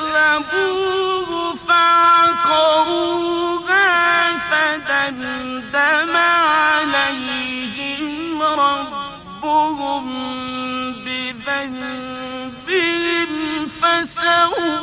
فكذبوه فعقروها فدمدم عليهم ربهم بذنبهم فسووا